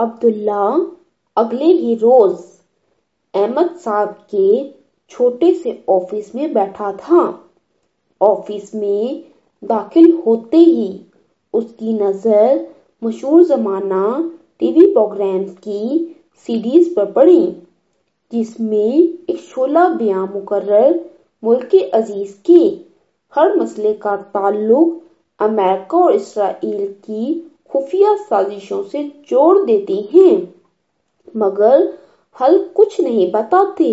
अब्दुल्ला अगले ही रोज अहमद साहब के छोटे से ऑफ़िस में बैठा था। ऑफ़िस में दाखिल होते ही उसकी नज़र मशहूर जमाना टीवी प्रोग्राम्स की सीरीज़ पर पड़ी, जिसमें एक शोला बयां मुकर्र मुल्क अज़ीज़ के हर मसले का ताल्लुक अमेरिका और इसराइल की खुफिया साजिशों से जोड़ देते हैं, मगर हल कुछ नहीं बताते।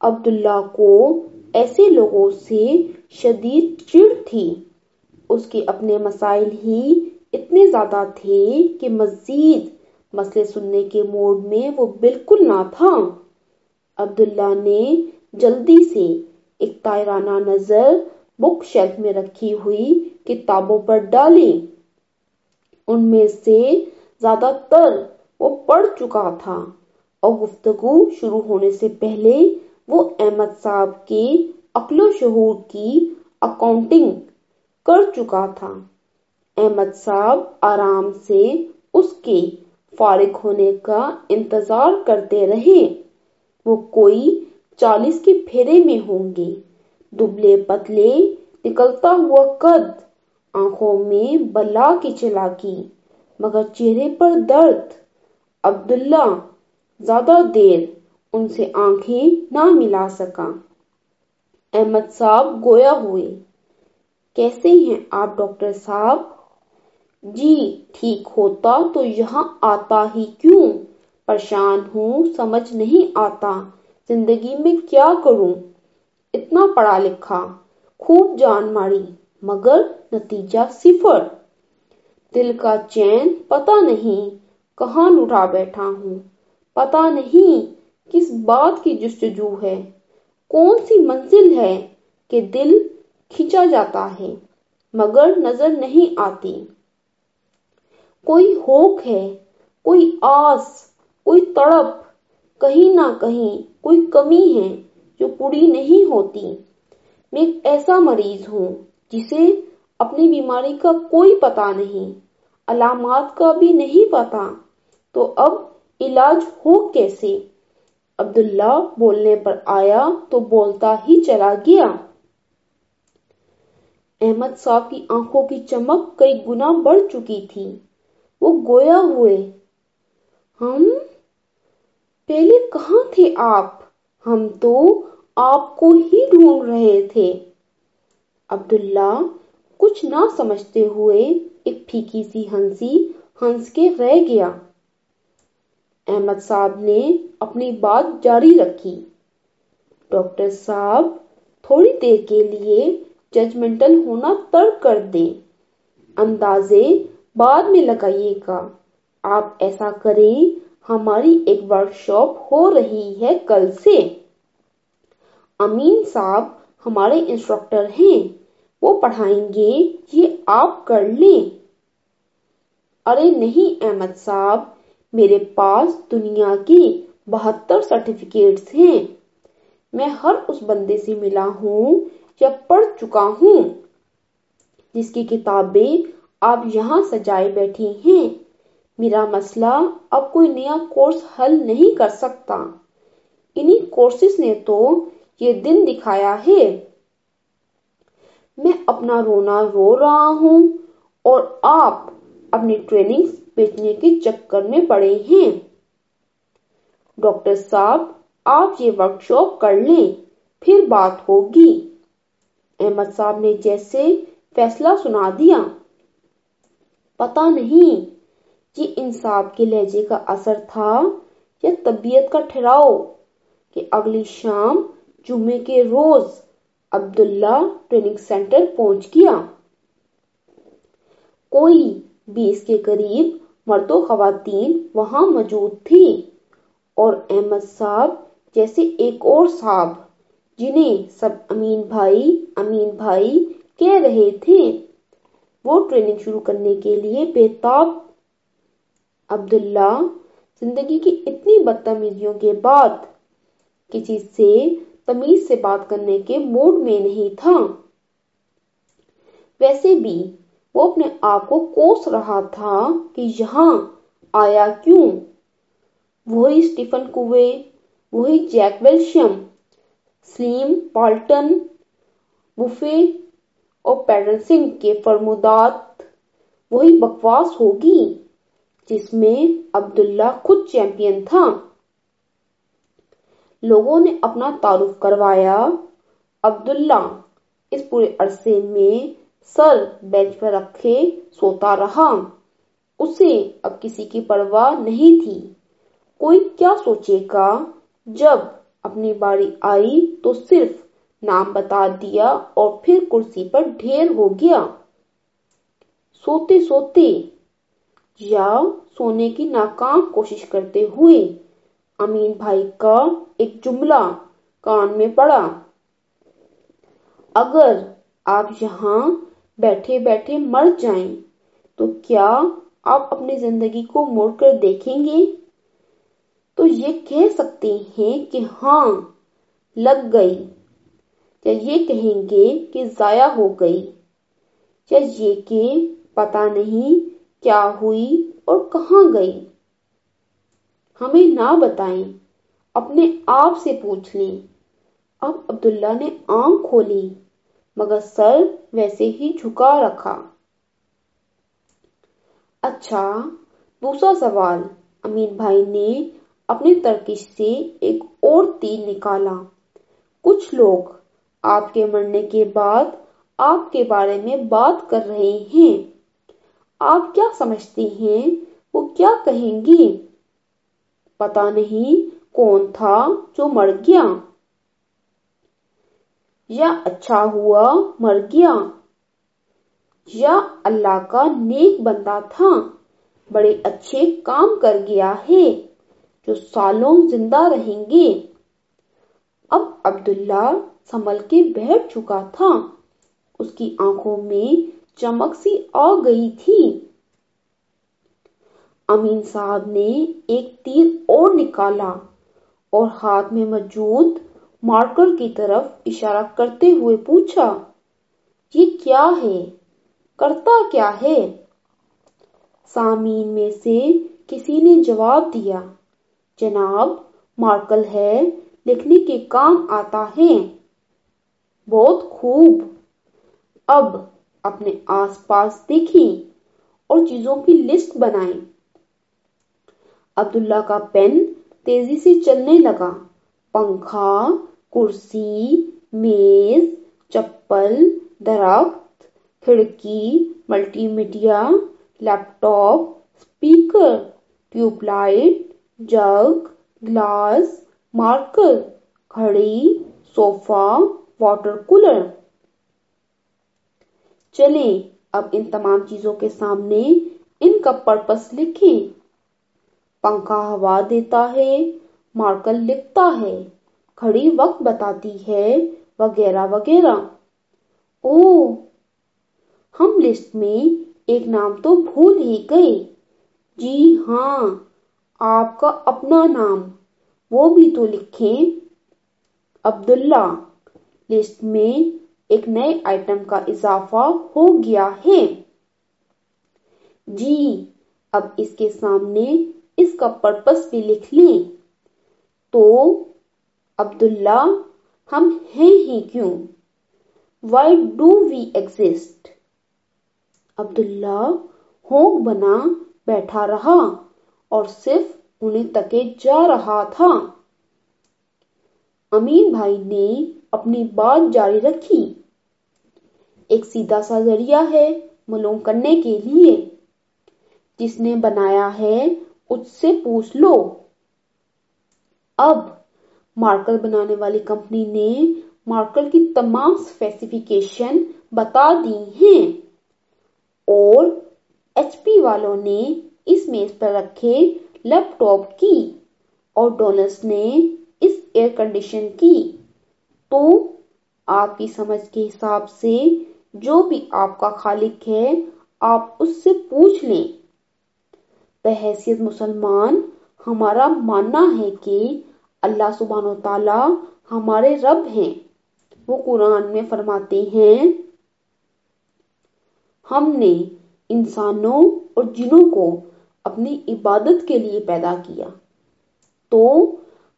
अब्दुल्ला को ऐसे लोगों से शदीद चिड़ थी। उसके अपने मसाइल ही इतने ज़्यादा थे कि मजीद मसले सुनने के मूड में वो बिल्कुल ना था। अब्दुल्ला ने जल्दी से एक तायराना नज़र बुक शेल्फ में रखी हुई किताबों पर डाली। उनमें से ज़्यादातर वो पढ़ चुका था। और गुफ्तगु शुरू होने से पहले वो अहमद साहब के अकलो शहूर की अकाउंटिंग कर चुका था। अहमद साहब आराम से उसके फारिग होने का इंतज़ार करते रहे। वो कोई चालीस के फेरे में होंगे। दुबले पतले निकलता हुआ कद आँखों में बला की चलाकी, मगर चेहरे पर दर्द। अब्दुल्ला, ज़्यादा देर उनसे आँखें ना मिला सका। अहमद साहब गोया हुए। कैसे हैं आप, डॉक्टर साहब? जी, ठीक होता तो यहाँ आता ही क्यों? परेशान हूँ, समझ नहीं आता। ज़िंदगी में क्या करूँ? इतना पढ़ा लिखा, खूब जान मारी। मगर नतीजा सिफर। दिल का चैन पता नहीं कहाँ लुटा बैठा हूँ। पता नहीं किस बात की जुस्तजू है। कौन सी मंजिल है कि दिल खींचा जाता है, मगर नज़र नहीं आती। कोई होक है, कोई आस, कोई तड़प, कहीं ना कहीं कोई कमी है जो पूरी नहीं होती। मैं एक ऐसा मरीज़ हूँ जिसे अपनी बीमारी का कोई पता नहीं, अलामत का भी नहीं पता तो अब इलाज हो कैसे? अब्दुल्ला बोलने पर आया तो बोलता ही चला गया। अहमद साहब की आँखों की चमक कई गुना बढ़ चुकी थी। वो गोया हुए, हम? पहले कहाँ थे आप? हम तो आपको ही ढूंढ रहे थे। अब्दुल्ला, कुछ ना समझते हुए एक फीकी सी हँसी हंस के रह गया। अहमद साहब ने अपनी बात जारी रखी। डॉक्टर साहब, थोड़ी देर के लिए जजमेंटल होना तर्क कर दे। अंदाजे बाद में लगाइएगा, आप ऐसा करें, हमारी एक वर्कशॉप हो रही है कल से। अमीन साहब हमारे इंस्ट्रक्टर हैं। वो पढ़ाएँगे, ये आप कर लें। अरे नहीं, अहमद साहब, मेरे पास दुनिया की बहत्तर सर्टिफिकेट्स हैं। मैं हर उस बंदे से मिला हूँ, या पढ़ चुका हूँ, जिसकी किताबें आप यहाँ सजाए बैठी हैं। मेरा मसला अब कोई नया कोर्स हल नहीं कर सकता। इन्हीं कोर्सेस ने तो ये दिन दिखाया है। मैं अपना रोना रो रहा हूँ और आप अपनी ट्रेनिंग बेचने के चक्कर में पड़े हैं। डॉक्टर साहब, आप ये वर्कशॉप कर लें, फिर बात होगी। अहमद साहब ने जैसे फैसला सुना दिया। पता नहीं ये इंसाफ के लहजे का असर था या तबीयत का ठहराव कि अगली शाम जुमे के रोज अब्दुल्ला ट्रेनिंग सेंटर पहुँच गया। कोई बीस के करीब मर्दो खातन वहाँ मौजूद थी और अहमद साहब जैसे एक और साहब, जिन्हें सब अमीन भाई अमीन भाई कह रहे थे। वो ट्रेनिंग शुरू करने के लिए बेताब। अब्दुल्ला ज़िंदगी की इतनी बदतमीजियों के बाद किसी से तमीज से बात करने के मूड में नहीं था। वैसे भी, वो अपने आप को कोस रहा था कि यहाँ आया क्यों? वही स्टीफन कुवे, वही जैक वेल्शियम, स्लीम पाल्टन बुफे और पैटरसिंग के फरमुदात, वही बकवास होगी, जिसमें अब्दुल्ला खुद चैंपियन था। लोगों ने अपना तारुफ करवाया। अब्दुल्ला इस पूरे अरसे में सर बेंच पर रखे सोता रहा। उसे अब किसी की परवाह नहीं थी। कोई क्या सोचेगा? जब अपनी बारी आई तो सिर्फ़ नाम बता दिया और फिर कुर्सी पर ढेर हो गया। सोते सोते या सोने की नाकाम कोशिश करते हुए अमीन भाई का एक जुमला कान में पड़ा। अगर आप यहाँ बैठे बैठे मर जाएँ, तो क्या आप अपनी ज़िंदगी को मोड़कर देखेंगे? तो ये कह सकते हैं कि हाँ लग गई। या ये कहेंगे कि जाया हो गई? या ये कि पता नहीं क्या हुई और कहाँ गई? हमें ना बताएँ अपने आप से पूछ ली। अब अब्दुल्ला ने आँख खोली, मगर सर वैसे ही झुका रखा। अच्छा दूसरा सवाल। अमीन भाई ने अपने तर्किश से एक और तीर निकाला। कुछ लोग आपके मरने के बाद आपके बारे में बात कर रहे हैं। आप क्या समझते हैं? वो क्या कहेंगे? पता नहीं कौन था जो मर गया? या अच्छा हुआ मर गया? या अल्लाह का नेक बंदा था? बड़े अच्छे काम कर गया है, जो सालों ज़िंदा रहेंगे। अब अब्दुल्ला संभल के बैठ चुका था। उसकी आँखों में चमक सी आ गई थी। अमीन साहब ने एक तीर और निकाला। और हाथ में मौजूद मार्कर की तरफ़ इशारा करते हुए पूछा, ये क्या है? करता क्या है? सामीन में से किसी ने जवाब दिया, जनाब मार्कल है, लिखने के काम आता है। बहुत खूब। अब अपने आसपास देखें और चीज़ों की लिस्ट बनाएँ। अब्दुल्ला का पेन तेज़ी से चलने लगा। पंखा, कुर्सी, मेज, चप्पल, दरख्त, खिड़की, multimedia, laptop, speaker, tube light, jug, glass, marker, घड़ी, सोफा, वाटर कूलर। चलें, अब इन तमाम चीज़ों के सामने इनका पर्पस लिखें। पंखा हवा देता है मार्कल लिखता है, खड़ी वक्त बताती है, वगैरह वगैरह। ओ हम लिस्ट में एक नाम तो भूल ही गए। जी हाँ आपका अपना नाम, वो भी तो लिखें। अब्दुल्ला, लिस्ट में एक नए आइटम का इजाफा हो गया है। जी, अब इसके सामने इसका पर्पस भी लिख लें। तो अब्दुल्ला, हम हैं ही क्यों? Why do we exist Abdullah Hong बना बैठा रहा और सिर्फ़ उन्हें तके जा रहा था। अमीन भाई ने अपनी बात जारी रखी। एक सीधा सा ज़रिया है मलूम करने के लिए, जिसने बनाया है उससे पूछ लो। अब मार्कर बनाने वाली कंपनी ने मार्कर की तमाम स्पेसिफिकेशन बता दी हैं। और एचपी वालों ने इस मेज पर रखे लैपटॉप की और डोनर्स ने इस एयर कंडीशन की। तो आपकी समझ के हिसाब से जो भी आपका खालिक है, आप उससे पूछ लें। बहैसियत मुसलमान, हमारा मानना है कि अल्लाह सुबहान ताला हमारे रब हैं। वो कुरान में फरमाते हैं, हमने इंसानों और जिनों को अपनी इबादत के लिए पैदा किया। तो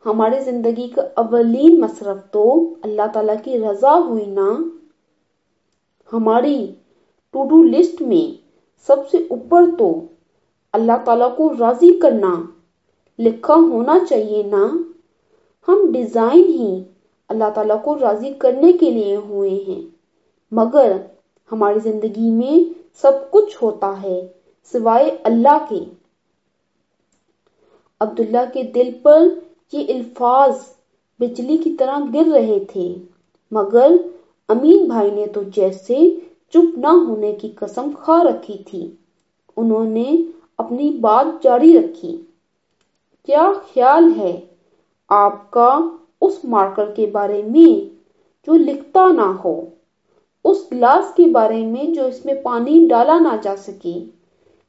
हमारे ज़िंदगी का अवलीन मसरफ तो अल्लाह ताला की रजा हुई ना? हमारी टू डू लिस्ट में सबसे ऊपर तो अल्लाह ताला को राज़ी करना, लिखा होना चाहिए ना? हम डिज़ाइन ही अल्लाह ताला को राज़ी करने के लिए हुए हैं, मगर हमारी ज़िंदगी में सब कुछ होता है, सिवाय अल्लाह के। अब्दुल्ला के दिल पर ये अल्फाज बिजली की तरह गिर रहे थे, मगर अमीन भाई ने तो जैसे चुप ना होने की कसम खा रखी थी। उन्होंने अपनी बात जारी रखी। क्या ख्याल है आपका उस मार्कर के बारे में जो लिखता ना हो? उस गिलास के बारे में जो इसमें पानी डाला ना जा सके?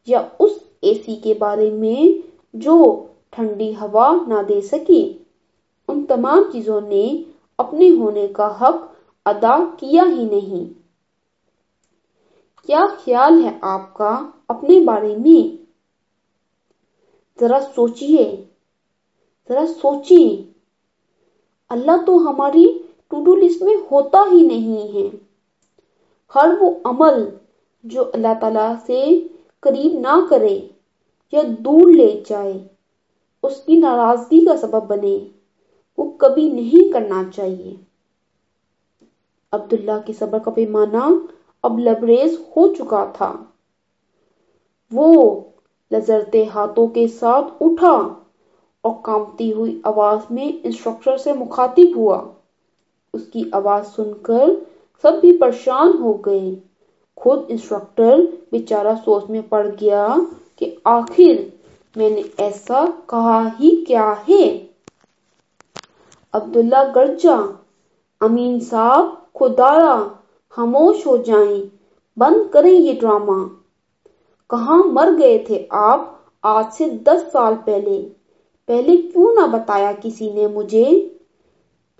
या उस एसी के बारे में जो ठंडी हवा ना दे सके? उन तमाम चीज़ों ने अपने होने का हक अदा किया ही नहीं। क्या ख्याल है आपका अपने बारे में? जरा सोचिए जरा सोचिए। अल्लाह तो हमारी टू डू लिस्ट में होता ही नहीं है। हर वो अमल जो अल्लाह ताला से करीब ना करे या दूर ले जाए, उसकी नाराज़गी का सबब बने, वो कभी नहीं करना चाहिए। अब्दुल्ला की सबर का पैमाना अब लबरेज हो चुका था। वो लजरते हाथों के साथ उठा और कांपती हुई आवाज़ में इंस्ट्रक्टर से मुखातिब हुआ। उसकी आवाज़ सुनकर सब भी परेशान हो गए। खुद इंस्ट्रक्टर बेचारा सोच में पड़ गया कि आखिर मैंने ऐसा कहा ही क्या है? अब्दुल्ला गर्जा अमीन साहब खुदारा खामोश हो जाएँ, बंद करें ये ड्रामा कहा मर गए थे आप आज से दस साल पहले? पहले क्यों ना बताया किसी ने मुझे?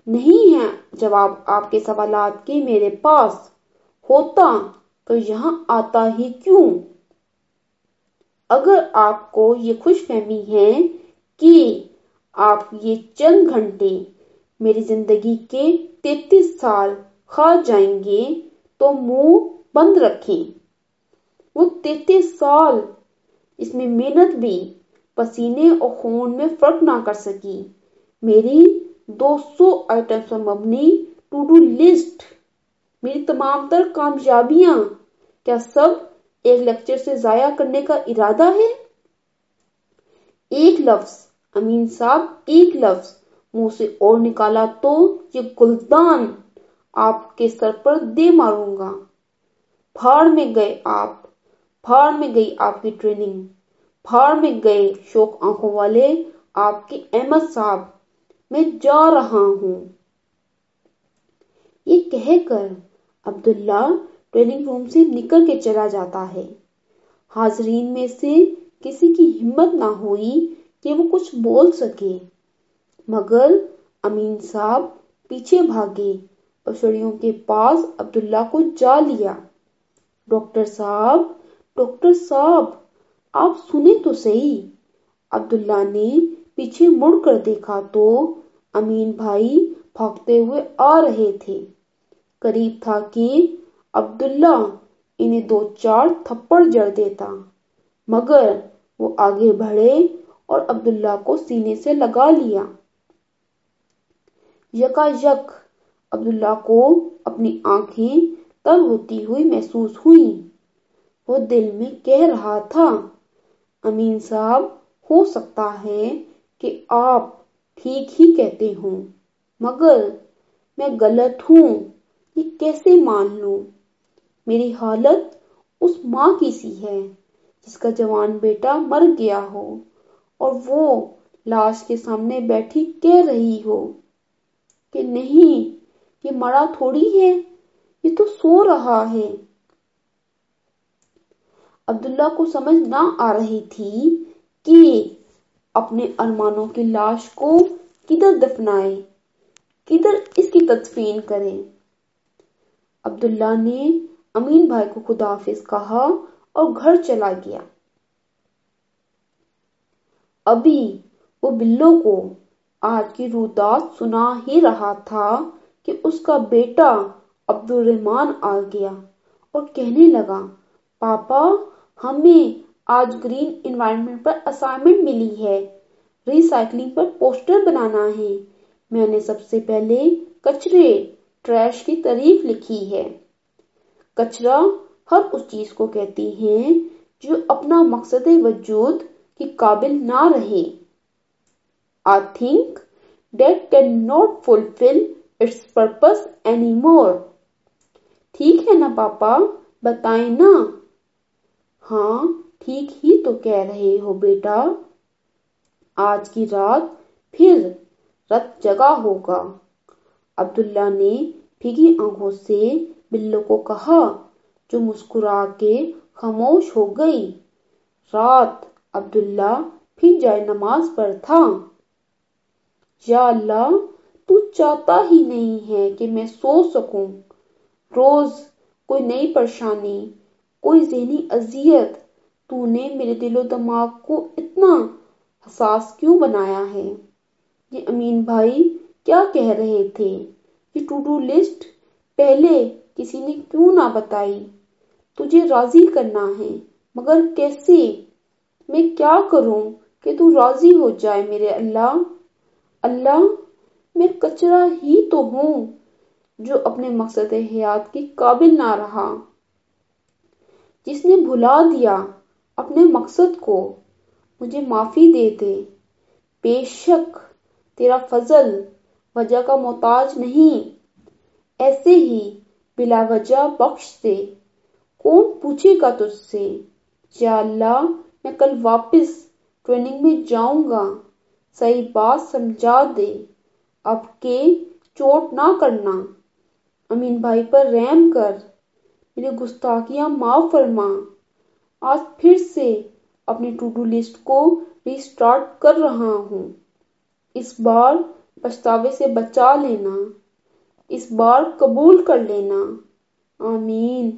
नहीं है, जवाब आपके सवालात के मेरे पास। होता तो यहाँ आता ही क्यों? अगर आपको ये खुशफहमी है कि आप ये चंद घंटे मेरी ज़िंदगी के तैतीस साल खा जाएँगे तो मुँह बंद रखें। वो तैतीस साल इसमें मेहनत भी, पसीने और खून में फ़र्क ना कर सकी। मेरी 200 आइटम्स पर मबनी टू डू लिस्ट, मेरी तमाम तर कामयाबियाँ, क्या सब एक लेक्चर से जाया करने का इरादा है? एक लफ्ज, अमीन साहब, एक लफ्ज, मुँह से और निकाला तो ये गुलदान आपके सर पर दे मारूँगा। फाड़ में गए आप फाड़ में गई आपकी ट्रेनिंग। फाड़ में गए शोक आँखों वाले आपके अहमद साहब। मैं जा रहा हूँ। ये कहकर अब्दुल्ला ट्रेनिंग रूम से निकल के चला जाता है। हाजरीन में से किसी की हिम्मत ना हुई कि वो कुछ बोल सके। मगर अमीन साहब पीछे भागे और सड़ियों के पास अब्दुल्ला को जा लिया। डॉक्टर साहब डॉक्टर साहब, आप सुने तो सही। अब्दुल्ला ने पीछे मुड़कर देखा तो अमीन भाई भागते हुए आ रहे थे। करीब था कि अब्दुल्ला इन्हें दो चार थप्पड़ जड़ देता, मगर वो आगे बढ़े और अब्दुल्ला को सीने से लगा लिया। यकायक अब्दुल्ला को अपनी आँखें तर होती हुई महसूस हुई। वो दिल में कह रहा था, अमीन साहब, हो सकता है कि आप ठीक ही कहते हो, मगर मैं गलत हूँ, ये कैसे मान लू? मेरी हालत उस माँ की सी है, जिसका जवान बेटा मर गया हो, और वो लाश के सामने बैठी कह रही हो कि नहीं, ये मरा थोड़ी है, ये तो सो रहा है। अब्दुल्ला को समझ ना आ रही थी कि अपने अरमानों की लाश को किधर दफनाए, किधर इसकी तदफीन करे। अब्दुल्ला ने अमीन भाई को खुदाफिज कहा और घर चला गया। अभी वो बिल्लो को आज की रुदात सुना ही रहा था कि उसका बेटा अब्दुल रहमान आ गया और कहने लगा, पापा हमें आज ग्रीन इन्वायरमेंट पर असाइनमेंट मिली है। रिसाइकलिंग पर पोस्टर बनाना है। मैंने सबसे पहले कचरे ट्रैश की तारीफ़ लिखी है। कचरा हर उस चीज़ को कहती है जो अपना मकसद वजूद के काबिल ना रहे। I think that can not fulfil its purpose any more ठीक है ना पापा? बताए ना। हाँ ठीक ही तो कह रहे हो बेटा। आज की रात फिर रत जगा होगा। अब्दुल्ला ने फिगी आँखों से बिल्लो को कहा, जो मुस्कुरा के खामोश हो गई। रात अब्दुल्ला फिर जाए नमाज़ पर था। या अल्लाह, तू चाहता ही नहीं है कि मैं सो सकूँ। रोज कोई नई परेशानी कोई जहनी अजियत तूने मेरे दिलो दिमाग को इतना हसास क्यों बनाया है? ये अमीन भाई क्या कह रहे थे? ये टू डू लिस्ट पहले किसी ने क्यों ना बताई? तुझे राज़ी करना है, मगर कैसे? मैं क्या करूँ कि तू राज़ी हो जाए मेरे अल्लाह? अल्लाह, मैं कचरा ही तो हूँ जो अपने मकसद हयात के काबिल ना रहा। जिसने भुला दिया अपने मकसद को, मुझे माफ़ी दे दे। बेशक तेरा फजल वजह का मोहताज नहीं। ऐसे ही बिला वजह बख्श दे। कौन पूछेगा तुझसे? या अल्लाह, मैं कल वापस ट्रेनिंग में जाऊँगा। सही बात समझा दे। अब के चोट ना करना। अमीन भाई पर रहम कर। मेरी गुस्ताखियाँ माफ़ फरमा। आज फिर से अपनी टू डू लिस्ट को रिस्टार्ट कर रहा हूँ। इस बार पछतावे से बचा लेना। इस बार कबूल कर लेना। आमीन।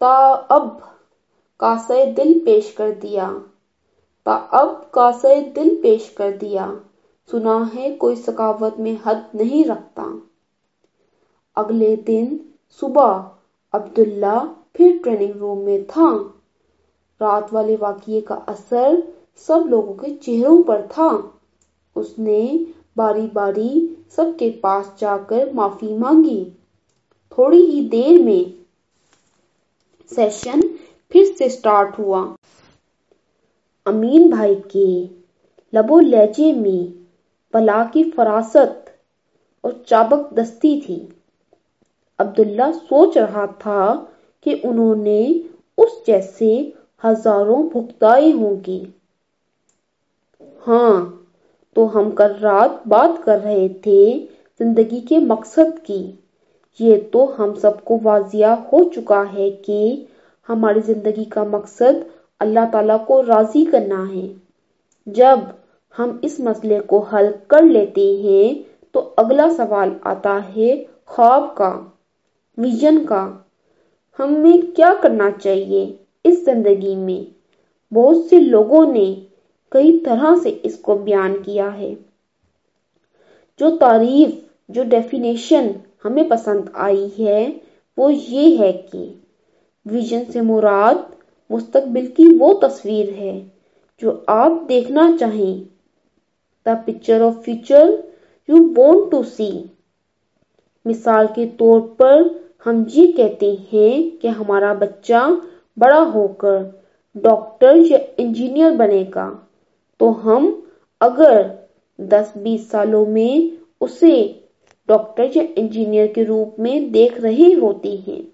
ता अब कासे दिल पेश कर दिया। ता अब कासे दिल पेश कर दिया। सुना है कोई सकावत में हद नहीं रखता। अगले दिन सुबह अब्दुल्ला फिर ट्रेनिंग रूम में था। रात वाले वाकये का असर सब लोगों के चेहरों पर था। उसने बारी बारी सबके पास जाकर माफ़ी मांगी। थोड़ी ही देर में सेशन फिर से स्टार्ट हुआ। अमीन भाई के लबो लहजे में बला की फरासत और चाबक दस्ती थी। अब्दुल्ला सोच रहा था कि उन्होंने उस जैसे हज़ारों भुगताए होंगे। हाँ तो हम कल रात बात कर रहे थे ज़िंदगी के मकसद की। ये तो हम सबको वाजिया हो चुका है कि हमारी ज़िंदगी का मकसद अल्लाह ताला को राज़ी करना है। जब हम इस मसले को हल कर लेते हैं तो अगला सवाल आता है ख्वाब का। विजन का, हमें क्या करना चाहिए इस ज़िंदगी में? बहुत से लोगों ने कई तरह से इसको बयान किया है। जो तारीफ़, जो डेफिनेशन हमें पसंद आई है, वो ये है कि विजन से मुराद मुस्तकबिल की वो तस्वीर है जो आप देखना चाहें। The picture of future you want to see मिसाल के तौर पर हम ये कहते हैं कि हमारा बच्चा बड़ा होकर डॉक्टर या इंजीनियर बनेगा। तो हम अगर 10-20 सालों में उसे डॉक्टर या इंजीनियर के रूप में देख रहे होते हैं।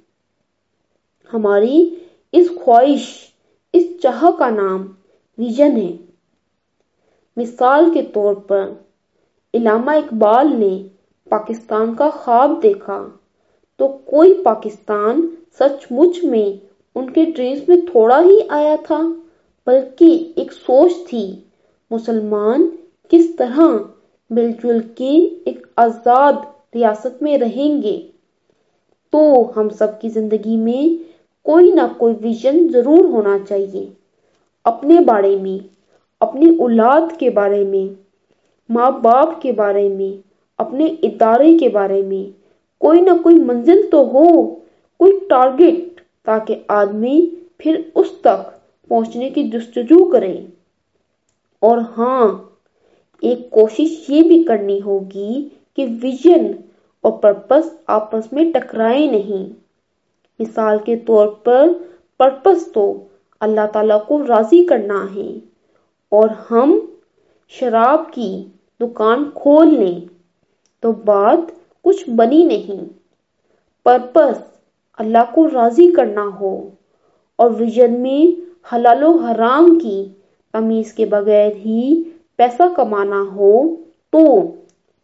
हमारी इस ख्वाहिश, इस चाह का नाम विजन है। मिसाल के तौर पर, इलामा इकबाल ने पाकिस्तान का ख्वाब देखा। तो कोई पाकिस्तान सचमुच में उनके ड्रीम्स में थोड़ा ही आया था, बल्कि एक सोच थी, मुसलमान किस तरह मिलजुल के एक आज़ाद रियासत में रहेंगे। तो हम सबकी ज़िंदगी में कोई ना कोई विजन ज़रूर होना चाहिए। अपने बारे में, अपनी औलाद के बारे में माँ बाप के बारे में, अपने इदारे के बारे में कोई ना कोई मंजिल तो हो, कोई टारगेट ताकि आदमी फिर उस तक पहुँचने की जस्तजू करे। और हाँ एक कोशिश ये भी करनी होगी कि विजन और पर्पस आपस में टकराए नहीं। मिसाल के तौर पर पर्पस तो अल्लाह ताला को राज़ी करना है, और हम शराब की दुकान खोल लें। तो बात कुछ बनी नहीं। पर्पस, अल्लाह को राज़ी करना हो और विजन में हलालो हराम की तमीज के बगैर ही पैसा कमाना हो तो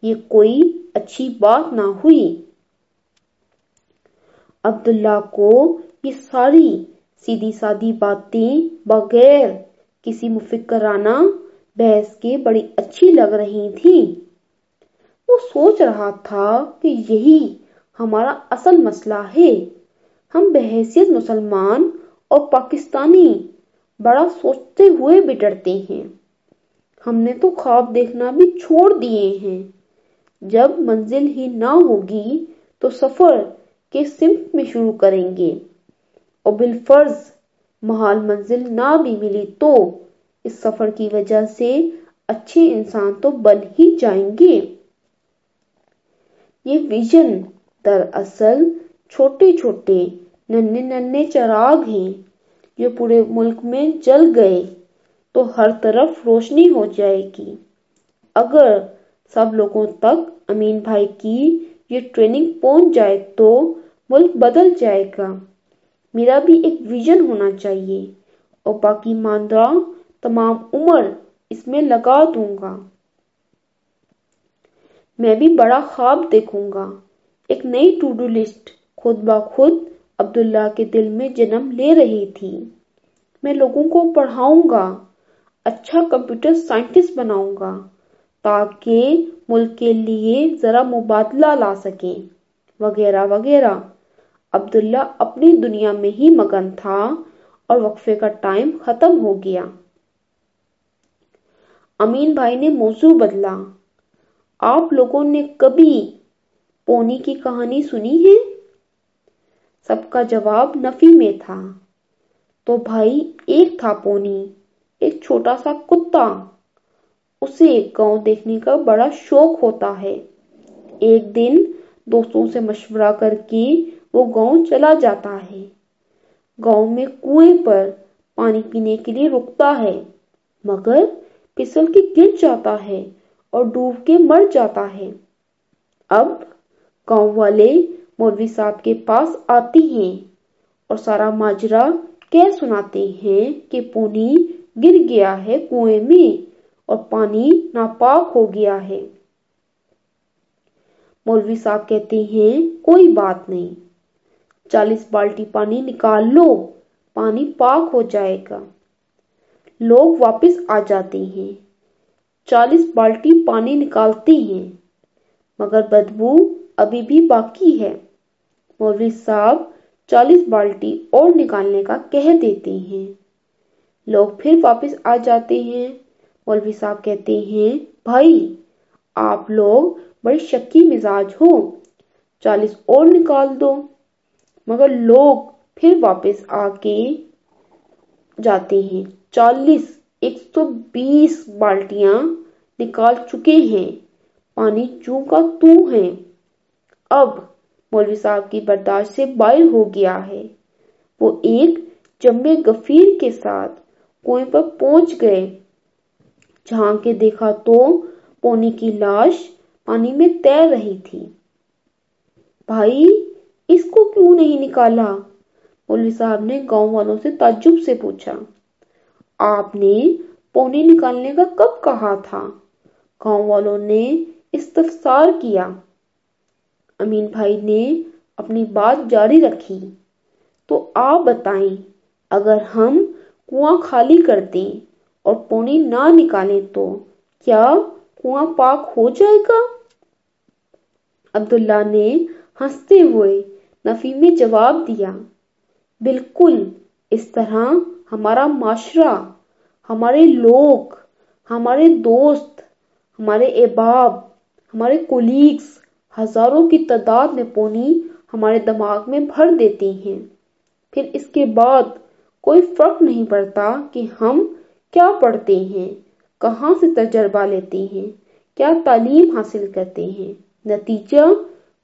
ये कोई अच्छी बात ना हुई। अब्दुल्ला को ये सारी सीधी सादी बातें बगैर किसी मुफिकराना बहस के बड़ी अच्छी लग रही थी। वो सोच रहा था कि यही हमारा असल मसला है। हम बहसियत मुसलमान और पाकिस्तानी बड़ा सोचते हुए भी डरते हैं। हमने तो ख्वाब देखना भी छोड़ दिए हैं। जब मंजिल ही ना होगी तो सफ़र के सिम्त में शुरू करेंगे। और बिलफर्ज महाल मंजिल ना भी मिली तो इस सफ़र की वजह से अच्छे इंसान तो बन ही जाएँगे। ये विजन दरअसल छोटे छोटे नन्हे नन्हे चराग हैं। जो पूरे मुल्क में जल गए तो हर तरफ़ रोशनी हो जाएगी। अगर सब लोगों तक अमीन भाई की ये ट्रेनिंग पहुँच जाए तो मुल्क बदल जाएगा। मेरा भी एक विजन होना चाहिए। और बाकी मानदा तमाम उम्र इसमें लगा दूँगा। मैं भी बड़ा ख्वाब देखूँगा। एक नई टू डू लिस्ट खुद ब खुद अब्दुल्ला के दिल में जन्म ले रही थी। मैं लोगों को पढ़ाऊँगा अच्छा कंप्यूटर साइंटिस्ट बनाऊँगा, ताकि मुल्क के लिए जरा मुबादला ला सके, वगैरह वगैरह। अब्दुल्ला अपनी दुनिया में ही मगन था और वक्फे का टाइम खत्म हो गया। अमीन भाई ने मौजू बदला। आप लोगों ने कभी पोनी की कहानी सुनी है? सबका जवाब नफी में था। तो भाई एक था पोनी, एक छोटा सा कुत्ता। उसे गाँव देखने का बड़ा शौक होता है। एक दिन दोस्तों से मशवरा करके वो गाँव चला जाता है। गाँव में कुएँ पर पानी पीने के लिए रुकता है, मगर फिसल के गिर जाता है। और डूब के मर जाता है। अब गाँव वाले मौलवी साहब के पास आते हैं और सारा माजरा कह सुनाते हैं कि पुनी गिर गया है कुएँ में और पानी नापाक हो गया है। मौलवी साहब कहते हैं, कोई बात नहीं। चालीस बाल्टी पानी निकाल लो, पानी पाक हो जाएगा। लोग वापस आ जाते हैं। चालीस बाल्टी पानी निकालते हैं। मगर बदबू अभी भी बाकी है। मौलवी साहब चालीस बाल्टी और निकालने का कह देते हैं। लोग फिर वापस आ जाते हैं। मौलवी साहब कहते हैं, भाई, आप लोग बड़े शक्की मिजाज हो। चालीस और निकाल दो। मगर लोग फिर वापस आके जाते हैं। चालीस एक सौ बीस बाल्टियाँ निकाल चुके हैं। पानी चू का तू है। अब मौलवी साहब की बर्दाश्त से बाहर हो गया है। वो एक जम्मे गफीर के साथ कुएँ पर पहुँच गए। जहाँ के देखा तो पोनी की लाश पानी में तैर रही थी। भाई, इसको क्यों नहीं निकाला? मौलवी साहब ने गाँव वालों से ताज्जुब से पूछा। आपने पोनी निकालने का कब कहा था? गाँव वालों ने इस्तफसार किया। अमीन भाई ने अपनी बात जारी रखी। तो आप बताएँ, अगर हम कुआँ खाली कर दें और पोनी ना निकालें तो क्या कुआँ पाक हो जाएगा? अब्दुल्ला ने हँसते हुए नफी में जवाब दिया, बिल्कुल, इस तरह हमारा माशरा, हमारे लोग, हमारे दोस्त, हमारे अहबाब, हमारे कोलीग्स हज़ारों की तादाद में पोनी हमारे दिमाग में भर देती हैं। फिर इसके बाद कोई फ़र्क नहीं पड़ता कि हम क्या पढ़ते हैं, कहाँ से तजर्बा लेते हैं, क्या तालीम हासिल करते हैं। नतीजा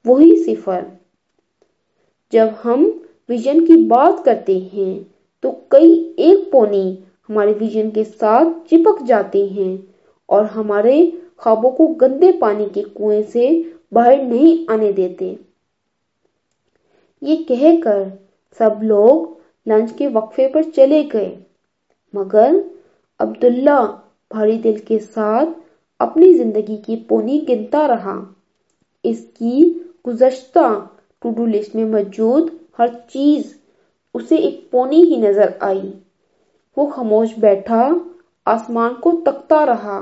वही सिफर। जब हम विजन की बात करते हैं तो कई एक पोनी हमारे विजन के साथ चिपक जाते हैं और हमारे ख्वाबों को गंदे पानी के कुएँ से बाहर नहीं आने देते। ये कहकर सब लोग लंच के वक्फे पर चले गए, मगर अब्दुल्ला भारी दिल के साथ अपनी ज़िंदगी की पोनी गिनता रहा। इसकी गुजश्ता टू डू लिस्ट में मौजूद हर चीज़ उसे एक पोनी ही नज़र आई। वो खामोश बैठा, आसमान को तकता रहा,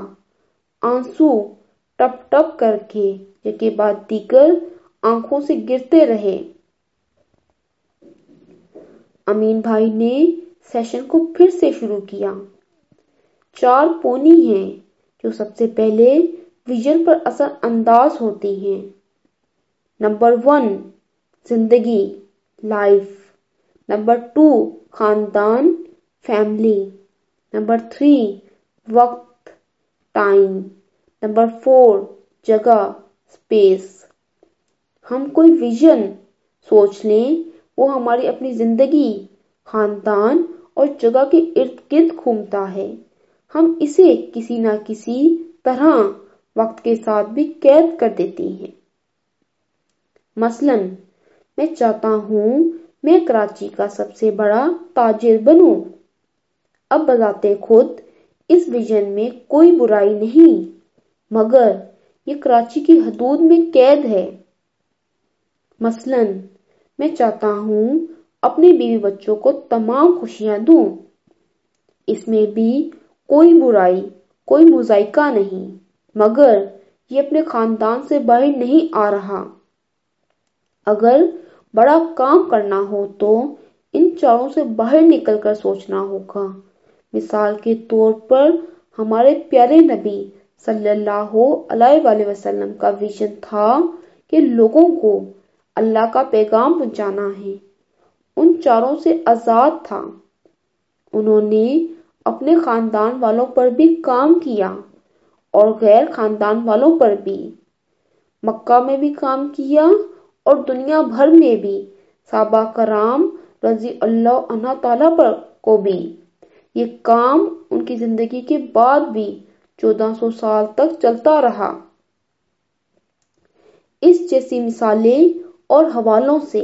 आँसू टप टप करके यके बाद दीकर आँखों से गिरते रहे। अमीन भाई ने सेशन को फिर से शुरू किया। चार पोनी हैं, जो सबसे पहले विजन पर असर अंदाज होती हैं। नंबर वन, ज़िंदगी, लाइफ। नंबर टू खानदान फैमिली नंबर थ्री वक्त टाइम नंबर फोर जगह स्पेस हम कोई विजन सोच लें, वो हमारी अपनी ज़िंदगी, खानदान और जगह के इर्द गिर्द घूमता है। हम इसे किसी ना किसी तरह वक्त के साथ भी कैद कर देती हैं। मसलन, मैं चाहता हूँ मैं कराची का सबसे बड़ा ताजिर बनूं। अब बताते खुद, इस विजन में कोई बुराई नहीं, मगर ये कराची की हदूद में कैद है। मसलन, मैं चाहता हूँ अपने बीवी बच्चों को तमाम खुशियाँ दूँ। इसमें भी कोई बुराई, कोई मुजायका नहीं, मगर ये अपने खानदान से बाहर नहीं आ रहा। अगर बड़ा काम करना हो तो इन चारों से बाहर निकलकर सोचना होगा। मिसाल के तौर पर हमारे प्यारे नबी सल्लल्लाहु अलैहि वसल्लम का विजन था कि लोगों को अल्लाह का पैगाम पहुंचाना है। उन चारों से आज़ाद था। उन्होंने अपने खानदान वालों पर भी काम किया और गैर खानदान वालों पर भी। मक्का में भी काम किया और दुनिया भर में भी। साबा कराम रज़ी अल्लाह ताला पर को भी। ये काम उनकी ज़िंदगी के बाद भी 1400 साल तक चलता रहा। इस जैसी मिसालें और हवालों से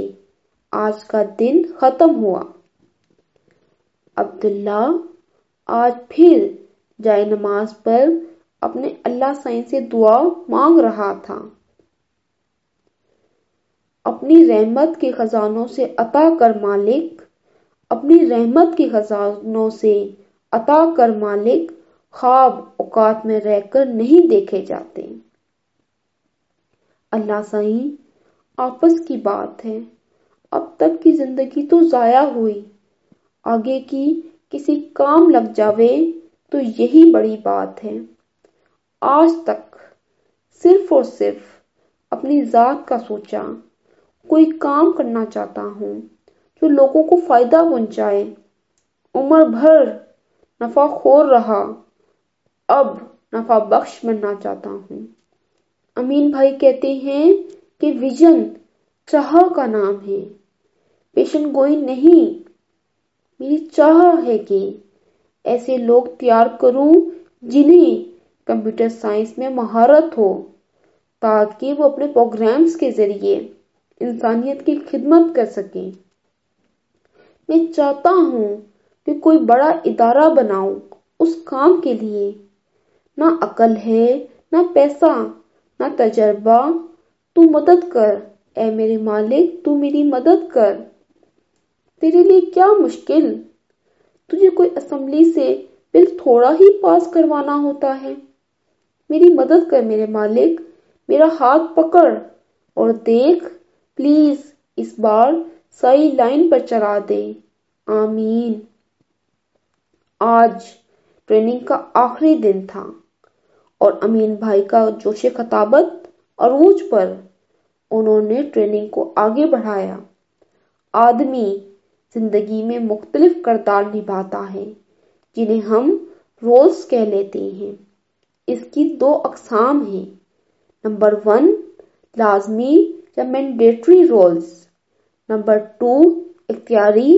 आज का दिन खत्म हुआ। अब्दुल्ला आज फिर जाए नमाज़ पर अपने अल्लाह साईं से दुआ मांग रहा था। अपनी रहमत के खजानों से अता कर मालिक, अपनी रहमत के खजानों से अता कर मालिक ख्वाब औकात में रहकर नहीं देखे जाते। अल्लाह साईं आपस की बात है। अब तक की ज़िंदगी तो जाया हुई। आगे की किसी काम लग जावे तो यही बड़ी बात है। आज तक सिर्फ़ और सिर्फ़ अपनी जात का सोचा कोई काम करना चाहता हूँ, जो लोगों को फ़ायदा पहुँचाए। उम्र भर नफा खोर रहा, अब नफा बख्श बनना चाहता हूँ। अमीन भाई कहते हैं कि विजन चाह का नाम है। पेशन गोई नहीं, मेरी चाह है कि ऐसे लोग तैयार करूँ, जिन्हें कंप्यूटर साइंस में महारत हो, ताकि वो अपने प्रोग्राम्स के ज़रिए इंसानियत की खिदमत कर सकें। मैं चाहता हूँ कि कोई बड़ा इदारा बनाऊँ उस काम के लिए। ना अकल है, ना पैसा, ना तजर्बा। तू मदद कर ए मेरे मालिक, तू मेरी मदद कर। तेरे लिए क्या मुश्किल? तुझे कोई असेंबली से बिल थोड़ा ही पास करवाना होता है। मेरी मदद कर मेरे मालिक, मेरा हाथ पकड़ और देख प्लीज़ इस बार सही लाइन पर चला दे। आमीन। आज ट्रेनिंग का आखिरी दिन था और अमीन भाई का जोश खताबत अरूज पर उन्होंने ट्रेनिंग को आगे बढ़ाया। आदमी ज़िंदगी में मुख्तलिफ़ करदार निभाता है, जिन्हें हम रोल्स कह लेते हैं। इसकी दो अकसाम हैं। नंबर वन, लाजमी या मैंडेटरी रोल्स नंबर टू इख्तियारी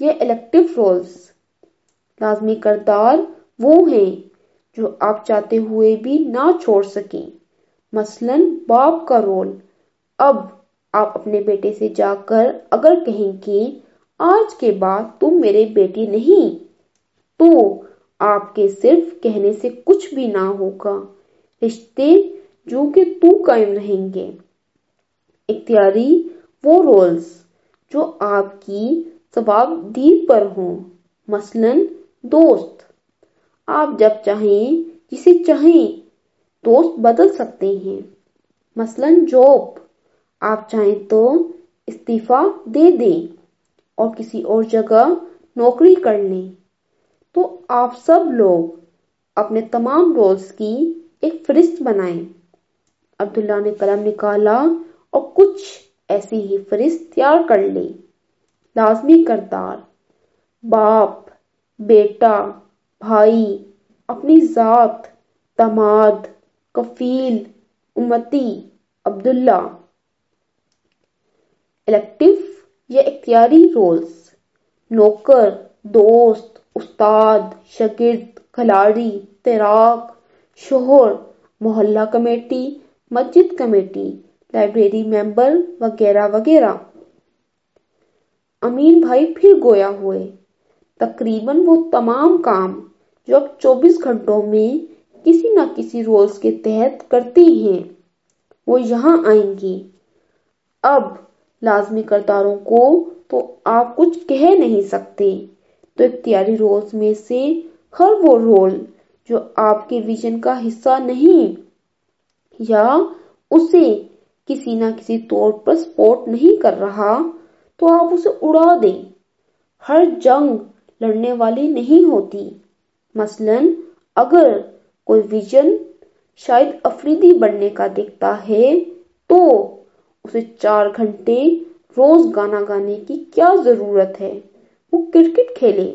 या इलेक्टिव रोल्स लाजमी करदार वो हैं जो आप चाहते हुए भी ना छोड़ सकें। मसलन बाप का रोल। अब आप अपने बेटे से जाकर अगर कहें कि आज के बाद तुम मेरे बेटी नहीं तो आपके सिर्फ़ कहने से कुछ भी ना होगा। रिश्ते जो कि तू कायम रहेंगे। इख्तियारी वो रोल्स जो आपकी दी पर हों। मसलन दोस्त। आप जब चाहें, जिसे चाहें, दोस्त बदल सकते हैं। मसलन जॉब आप चाहें तो इस्तीफा दे दें और किसी और जगह नौकरी कर लें। तो आप सब लोग अपने तमाम रोल्स की एक फरिस्त बनाएँ। अब्दुल्ला ने कलम निकाला और कुछ ऐसी ही फरिस्त तैयार कर ली। लाजमी करदार, बाप, बेटा, भाई, अपनी जात दमाद कफील, उम्मती, अब्दुल्ला। इलेक्टिव या इख्तियारी रोल्स, नौकर, दोस्त, उस्ताद, शगिर्द, खिलाड़ी, तैराक, शोहर, मोहल्ला कमेटी, मस्जिद कमेटी लाइब्रेरी मेंबर वगैरह वगैरह। अमीन भाई फिर गोया हुए। तकरीबन वो तमाम काम जो अब 24 घंटों में किसी न किसी रोल्स के तहत करती हैं, वो यहाँ आएँगी। अब लाजमी करदारों को तो आप कुछ कह नहीं सकते। तो इख्तियारी रोल्स में से हर वो रोल जो आपके विजन का हिस्सा नहीं, या उसे किसी ना किसी तौर पर सपोर्ट नहीं कर रहा तो आप उसे उड़ा दें। हर जंग लड़ने वाली नहीं होती। मसलन, अगर कोई विजन शायद अफरीदी बनने का दिखता है तो उसे चार घंटे रोज गाना गाने की क्या ज़रूरत है? वो क्रिकेट खेले।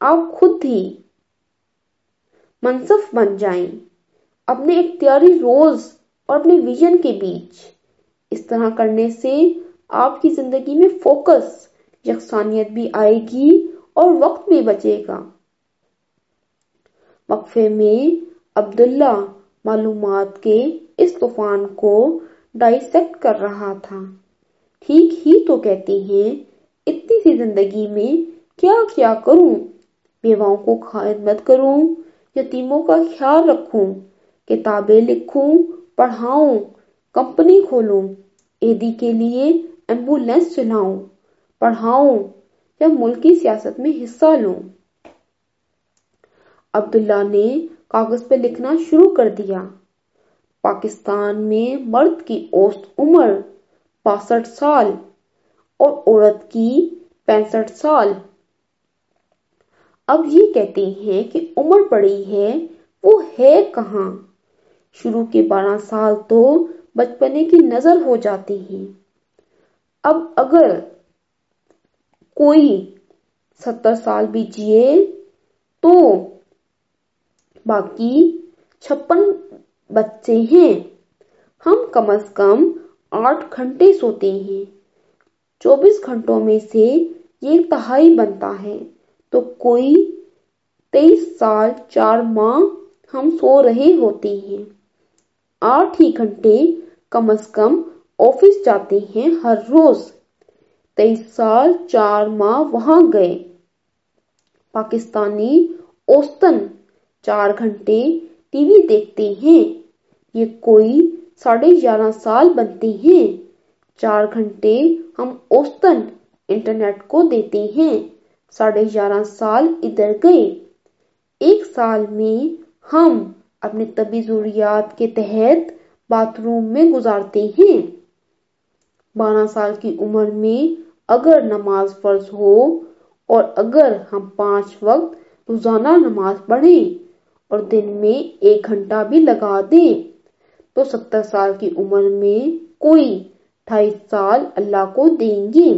आप खुद ही मनसफ बन जाएँ। अपने इख्तियारी रोज और अपने विजन के बीच। इस तरह करने से आपकी ज़िंदगी में फोकस यकसानियत भी आएगी और वक्त भी बचेगा। वक्फे में अब्दुल्ला मालूमात के इस तूफ़ान को डाइसेक्ट कर रहा था। ठीक ही तो कहती हैं, इतनी सी ज़िंदगी में क्या क्या करूँ? बेवाओं को खिदमत करूँ, यतीमों का ख्याल रखूँ, किताबें लिखूं पढ़ाऊं, कंपनी खोलूं, एदी के लिए एंबुलेंस चलाऊं, पढ़ाऊं, या मुल्की सियासत में हिस्सा लूँ। अब्दुल्ला ने कागज़ पे लिखना शुरू कर दिया। पाकिस्तान में मर्द की औसत उम्र बासठ साल और औरत की पैंसठ साल। अब ये कहते हैं कि उम्र पड़ी है, वो है कहाँ? शुरू के बारह साल तो बचपने की नज़र हो जाती है। अब अगर कोई सत्तर साल भी जिए तो बाकी छप्पन बच्चे हैं। हम कम अज कम आठ घंटे सोते हैं। चौबीस घंटों में से ये तहाई बनता है। तो कोई तेईस साल चार माह हम सो रहे होते हैं। आठ ही घंटे कम अज कम ऑफ़िस जाते हैं हर रोज। तेईस साल चार माह वहाँ गए। पाकिस्तानी औसतन चार घंटे टीवी देखते हैं। ये कोई साढ़े ग्यारह साल बनते हैं। चार घंटे हम औसतन इंटरनेट को देते हैं। साढ़े ग्यारह साल इधर गए। एक साल में हम अपने तबी जरूरियात के तहत बाथरूम में गुजारते हैं। बारह साल की उम्र में अगर नमाज़ फ़र्ज़ हो और अगर हम पाँच वक्त रोज़ाना नमाज़ पढ़ें और दिन में एक घंटा भी लगा दें तो सत्तर साल की उम्र में कोई ढाई साल अल्लाह को देंगे,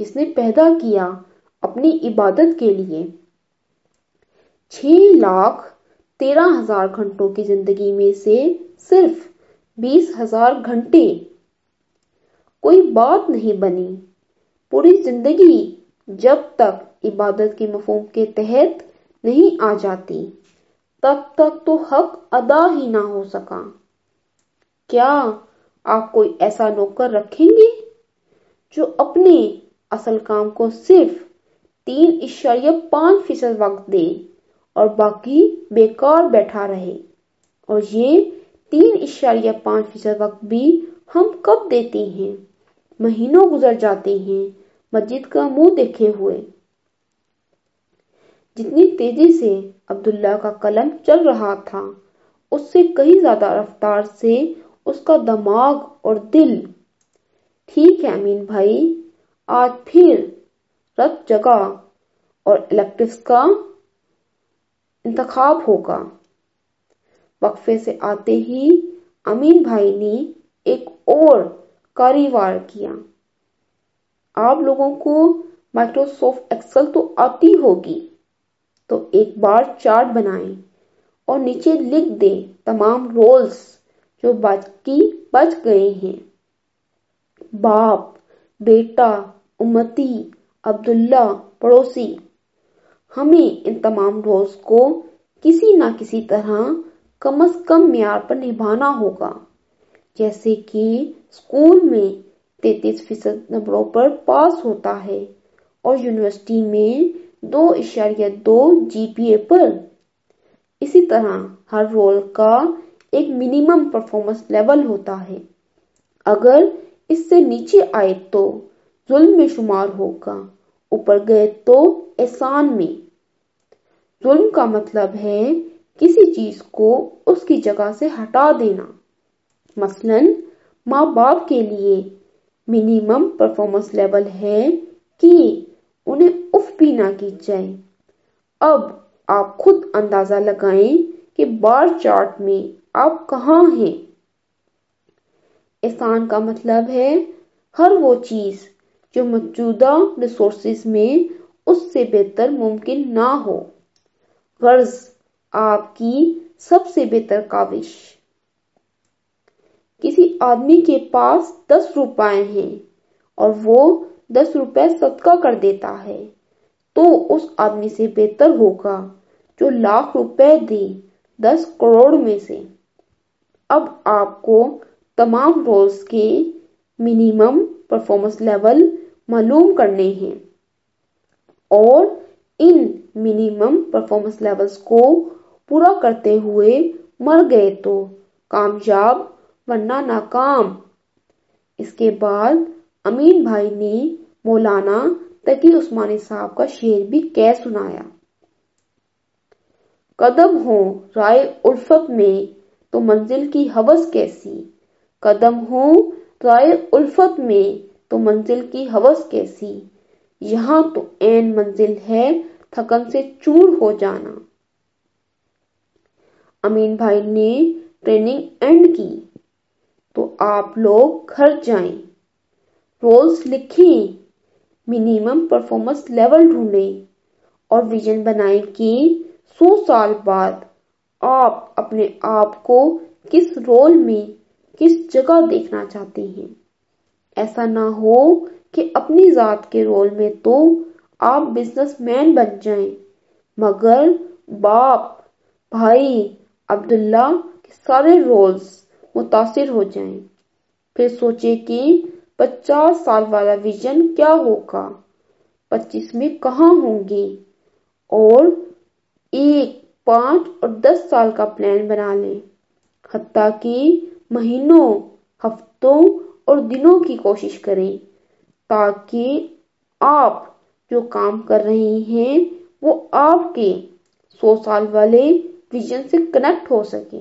जिसने पैदा किया अपनी इबादत के लिए। छह लाख तेरह हज़ार घंटों की ज़िंदगी में से सिर्फ़ बीस हज़ार घंटे। कोई बात नहीं बनी। पूरी ज़िंदगी जब तक इबादत के मफहूम के तहत नहीं आ जाती, तब तक तो हक अदा ही ना हो सका। क्या आप कोई ऐसा नौकर रखेंगे जो अपने असल काम को सिर्फ़ तीन इशारिया पाँच फ़ीसद वक्त दे? और बाकी बेकार बैठा रहे। और ये तीन इशारिया पाँच फ़ीसद वक्त भी हम कब देते हैं? महीनों गुजर जाते हैं, मस्जिद का मुँह देखे हुए। जितनी तेज़ी से अब्दुल्ला का कलम चल रहा था, उससे कहीं ज़्यादा रफ्तार से उसका दिमाग और दिल। ठीक है अमीन भाई, आज फिर रत जगा और इलेक्टिव्स का इंतखाब होगा। वक्फे से आते ही अमीन भाई ने एक और कारीवार किया। आप लोगों को माइक्रोसॉफ्ट एक्सेल तो आती होगी। तो एक बार चार्ट बनाएँ और नीचे लिख दें तमाम रोल्स जो बाकी बच गए हैं। बाप, बेटा, उम्मती, अब्दुल्ला, पड़ोसी हमें इन तमाम रोल्स को किसी ना किसी तरह कम अज कम म्यार पर निभाना होगा। जैसे कि स्कूल में तैतीस फ़ीसद नंबरों पर पास होता है और यूनिवर्सिटी में दो इशारिया दो जीपीए पर। इसी तरह हर रोल का एक मिनिमम परफॉर्मेंस लेवल होता है। अगर इससे नीचे आए तो जुल्म में शुमार होगा, ऊपर गए तो एहसान में। जुल्म का मतलब है किसी चीज़ को उसकी जगह से हटा देना। मसलन माँ बाप के लिए मिनिमम परफॉर्मेंस लेवल है कि उन्हें उफ भी ना की जाए। अब आप खुद अंदाज़ा लगाएँ कि बार चार्ट में आप कहाँ हैं। एहसान का मतलब है हर वो चीज़ जो मौजूदा रिसोर्सेज में उससे बेहतर मुमकिन ना हो। गर्ज आपकी सबसे बेहतर काविश। किसी आदमी के पास दस रुपए हैं और वो दस रुपए सदका कर देता है तो उस आदमी से बेहतर होगा जो लाख रुपए दे दस करोड़ में से। अब आपको तमाम रोल्स के मिनिमम परफॉर्मेंस लेवल मालूम करने हैं और इन मिनिमम परफॉर्मेंस लेवल्स को पूरा करते हुए मर गए तो। कामयाब वरना नाकाम। इसके बाद अमीन भाई ने मौलाना तकी उस्मानी साहब का शेर भी कह सुनाया। कदम हो राय उल्फत में तो मंजिल की हवस कैसी? कदम हो राय उल्फत में तो मंजिल की हवस कैसी? यहाँ तो एन मंजिल है थकन से चूर हो जाना। अमीन भाई ने ट्रेनिंग एंड की तो आप लोग घर जाएँ, रोल्स लिखें मिनिमम परफॉर्मेंस लेवल ढूंढें और विजन बनाएँ कि सौ साल बाद आप अपने आप को किस रोल में किस जगह देखना चाहते हैं। ऐसा ना हो कि अपनी जात के रोल में तो आप बिजनेसमैन बन जाएँ। मगर बाप, भाई, अब्दुल्ला के सारे रोल्स मुतासिर हो जाएँ। फिर सोचे कि पचास साल वाला विजन क्या होगा? पच्चीस में कहाँ होंगे? और एक, पाँच और दस साल का प्लान बना लें। हत्या कि महीनों, हफ्तों और दिनों की कोशिश करें, ताकि आप जो काम कर रहे हैं, वो आपके सौ साल वाले विजन से कनेक्ट हो सके।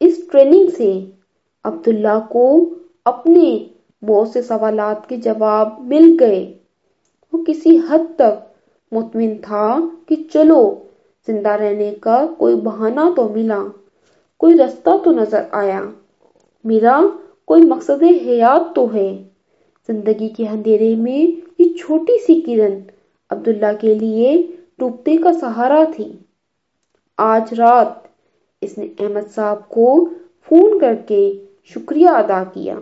इस ट्रेनिंग से अब्दुल्ला को अपने बहुत से सवालात के जवाब मिल गए। वो किसी हद तक मुतमिन था कि चलो, ज़िंदा रहने का कोई बहाना तो मिला, कोई रास्ता तो नज़र आया। मेरा कोई मकसद हयात तो है। ज़िंदगी के अंधेरे में ये छोटी सी किरण अब्दुल्ला के लिए डूबते का सहारा थी। आज रात इसने अहमद साहब को फ़ोन करके शुक्रिया अदा किया।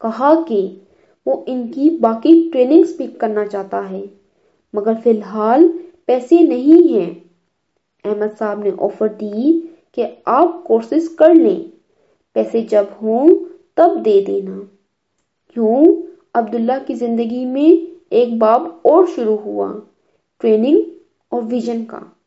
कहा कि वो इनकी बाकी ट्रेनिंग्स भी करना चाहता है, मगर फ़िलहाल पैसे नहीं हैं। अहमद साहब ने ऑफ़र दी कि आप कोर्सेज कर लें, पैसे जब हों तब दे देना। क्यों अब्दुल्ला की ज़िंदगी में एक बाब और शुरू हुआ ट्रेनिंग और विजन का।